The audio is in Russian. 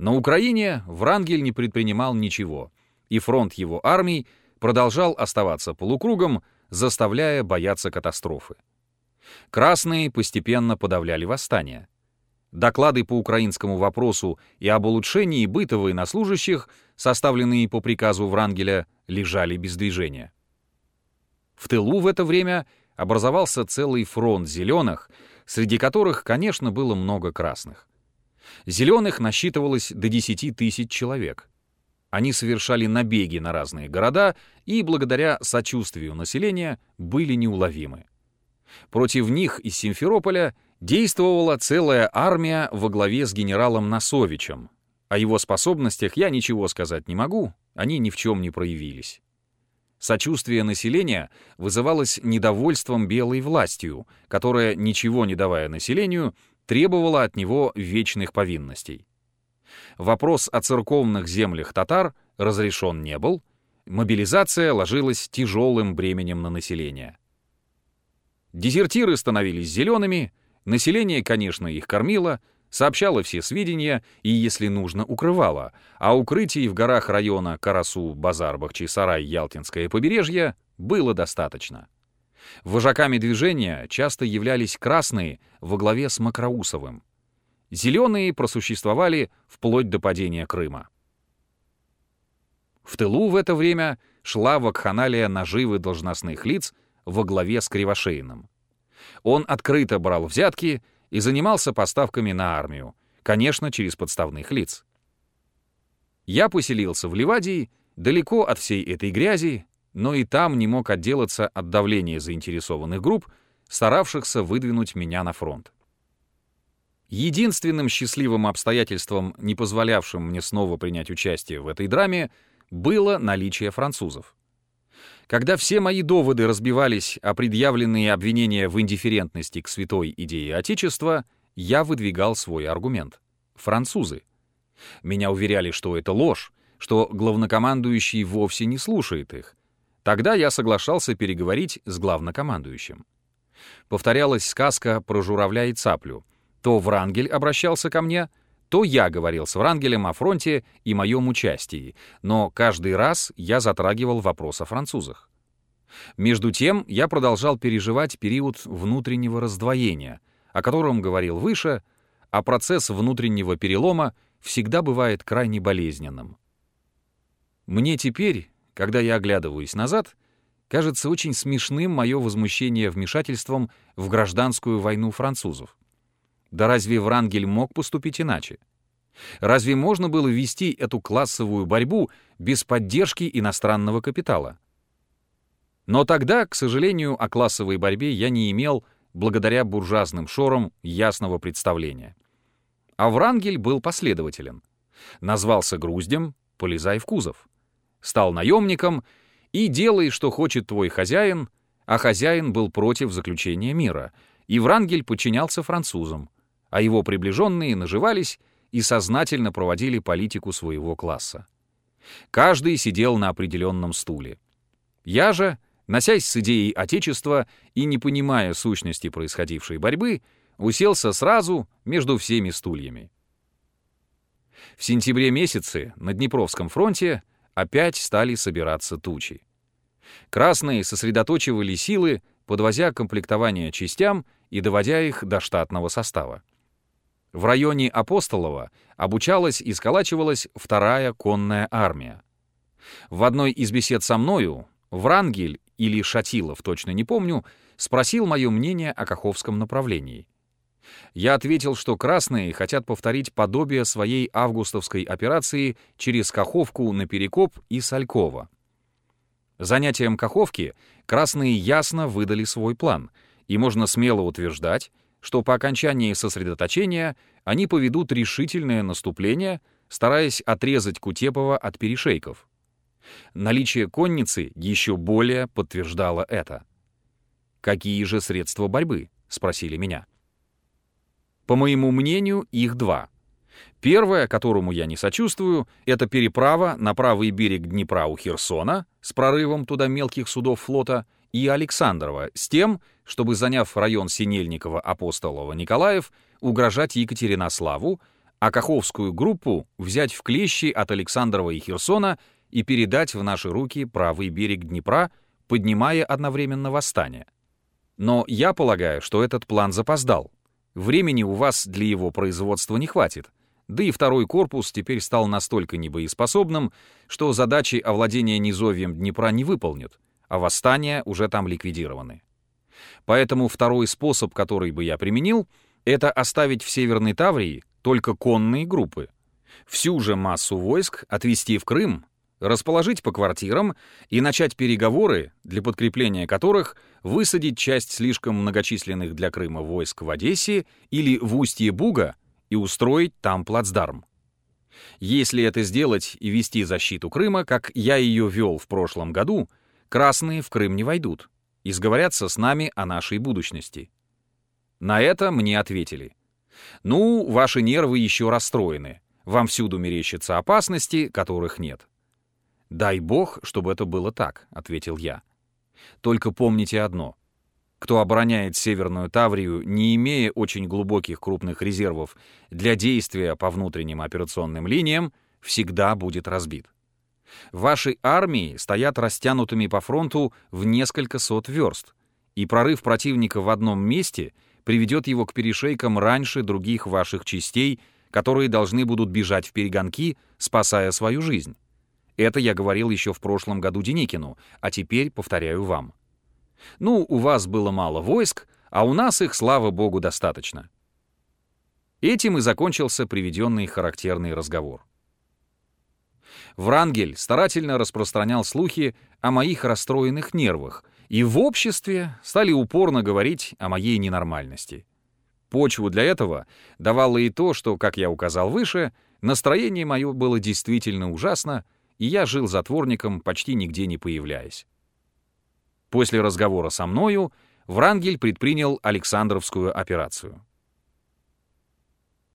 На Украине Врангель не предпринимал ничего, и фронт его армий продолжал оставаться полукругом, заставляя бояться катастрофы. Красные постепенно подавляли восстание. Доклады по украинскому вопросу и об улучшении быта военнослужащих, составленные по приказу Врангеля, лежали без движения. В тылу в это время образовался целый фронт зеленых, среди которых, конечно, было много красных. Зеленых насчитывалось до 10 тысяч человек. Они совершали набеги на разные города и, благодаря сочувствию населения, были неуловимы. Против них из Симферополя действовала целая армия во главе с генералом Носовичем. О его способностях я ничего сказать не могу, они ни в чем не проявились. Сочувствие населения вызывалось недовольством белой властью, которая, ничего не давая населению, требовала от него вечных повинностей. Вопрос о церковных землях татар разрешен не был, мобилизация ложилась тяжелым бременем на население. Дезертиры становились зелеными, население, конечно, их кормило, сообщало все сведения и, если нужно, укрывало, а укрытий в горах района Карасу, Базар, Бахчисарай, Ялтинское побережье было достаточно. Вожаками движения часто являлись красные во главе с Макроусовым. Зеленые просуществовали вплоть до падения Крыма. В тылу в это время шла вакханалия наживы должностных лиц во главе с Кривошеиным. Он открыто брал взятки и занимался поставками на армию, конечно, через подставных лиц. Я поселился в Ливадии, далеко от всей этой грязи, но и там не мог отделаться от давления заинтересованных групп, старавшихся выдвинуть меня на фронт. Единственным счастливым обстоятельством, не позволявшим мне снова принять участие в этой драме, было наличие французов. Когда все мои доводы разбивались о предъявленные обвинения в индифферентности к святой идее Отечества, я выдвигал свой аргумент. Французы. Меня уверяли, что это ложь, что главнокомандующий вовсе не слушает их. Тогда я соглашался переговорить с главнокомандующим. Повторялась сказка про журавля и цаплю. То Врангель обращался ко мне, то я говорил с Врангелем о фронте и моем участии, но каждый раз я затрагивал вопрос о французах. Между тем я продолжал переживать период внутреннего раздвоения, о котором говорил выше, а процесс внутреннего перелома всегда бывает крайне болезненным. Мне теперь, когда я оглядываюсь назад, кажется очень смешным мое возмущение вмешательством в гражданскую войну французов. Да разве Врангель мог поступить иначе? Разве можно было вести эту классовую борьбу без поддержки иностранного капитала? Но тогда, к сожалению, о классовой борьбе я не имел, благодаря буржуазным шорам, ясного представления. А Врангель был последователен. Назвался груздем, полезай в кузов. Стал наемником и делай, что хочет твой хозяин, а хозяин был против заключения мира, и Врангель подчинялся французам а его приближенные наживались и сознательно проводили политику своего класса. Каждый сидел на определенном стуле. Я же, носясь с идеей Отечества и не понимая сущности происходившей борьбы, уселся сразу между всеми стульями. В сентябре месяце на Днепровском фронте опять стали собираться тучи. Красные сосредоточивали силы, подвозя комплектование частям и доводя их до штатного состава. В районе Апостолова обучалась и сколачивалась вторая конная армия. В одной из бесед со мною Врангель или Шатилов, точно не помню, спросил мое мнение о Каховском направлении. Я ответил, что красные хотят повторить подобие своей августовской операции через Каховку на Перекоп и Салькова. Занятием Каховки красные ясно выдали свой план, и можно смело утверждать, что по окончании сосредоточения они поведут решительное наступление, стараясь отрезать Кутепова от перешейков. Наличие конницы еще более подтверждало это. «Какие же средства борьбы?» — спросили меня. По моему мнению, их два. Первое, которому я не сочувствую, это переправа на правый берег Днепра у Херсона с прорывом туда мелких судов флота — и Александрова с тем, чтобы, заняв район Синельникова, Апостолова, Николаев, угрожать Екатеринославу, а Каховскую группу взять в клещи от Александрова и Херсона и передать в наши руки правый берег Днепра, поднимая одновременно восстание. Но я полагаю, что этот план запоздал. Времени у вас для его производства не хватит. Да и второй корпус теперь стал настолько небоеспособным, что задачи овладения низовьем Днепра не выполнит, а восстания уже там ликвидированы. Поэтому второй способ, который бы я применил, это оставить в Северной Таврии только конные группы. Всю же массу войск отвести в Крым, расположить по квартирам и начать переговоры, для подкрепления которых высадить часть слишком многочисленных для Крыма войск в Одессе или в устье Буга и устроить там плацдарм. Если это сделать и вести защиту Крыма, как я ее вел в прошлом году, красные в Крым не войдут и сговорятся с нами о нашей будущности. На это мне ответили. Ну, ваши нервы еще расстроены. Вам всюду мерещатся опасности, которых нет. «Дай бог, чтобы это было так», — ответил я. «Только помните одно. Кто обороняет Северную Таврию, не имея очень глубоких крупных резервов для действия по внутренним операционным линиям, всегда будет разбит. Ваши армии стоят растянутыми по фронту в несколько сот верст, и прорыв противника в одном месте приведет его к перешейкам раньше других ваших частей, которые должны будут бежать в перегонки, спасая свою жизнь. Это я говорил еще в прошлом году Деникину, а теперь повторяю вам. Ну, у вас было мало войск, а у нас их, слава богу, достаточно. Этим и закончился приведенный характерный разговор. Врангель старательно распространял слухи о моих расстроенных нервах, и в обществе стали упорно говорить о моей ненормальности. Почву для этого давало и то, что, как я указал выше, настроение мое было действительно ужасно, и я жил затворником, почти нигде не появляясь. После разговора со мною Врангель предпринял Александровскую операцию.